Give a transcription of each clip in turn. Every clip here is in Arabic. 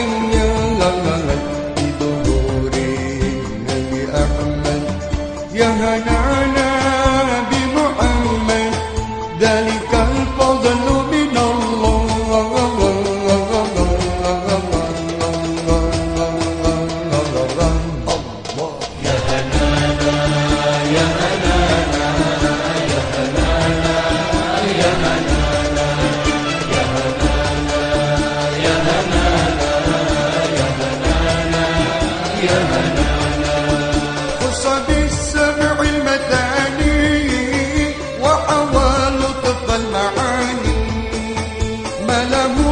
anh nhớ lần lần lần له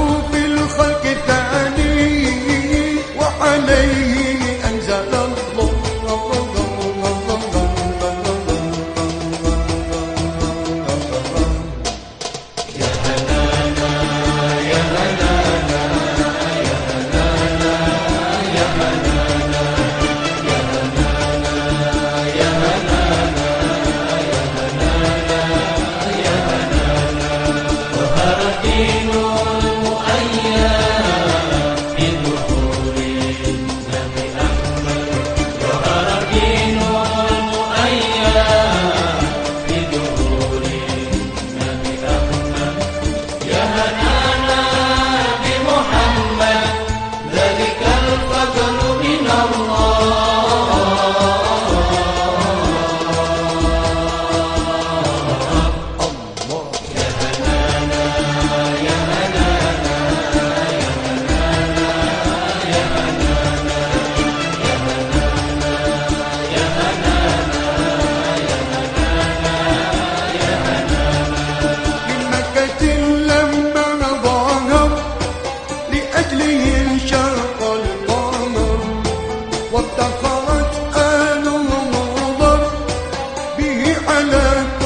على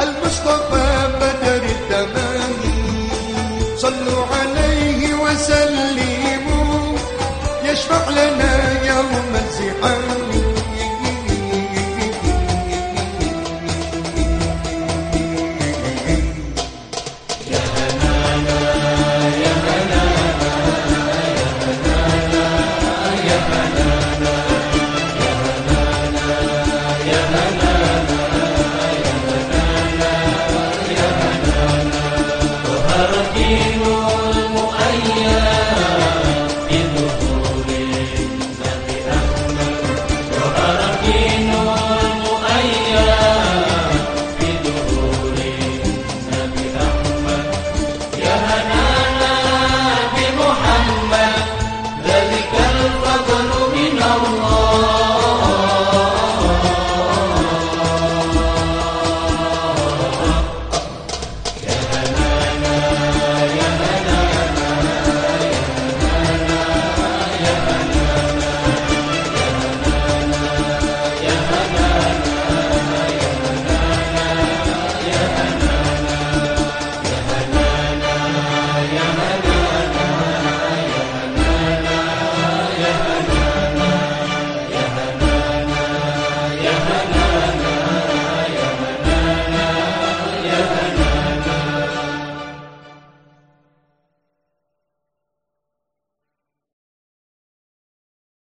المصطفى بدر الدم صلوا عليه وسلموا. يشفع لنا يوم الزحام.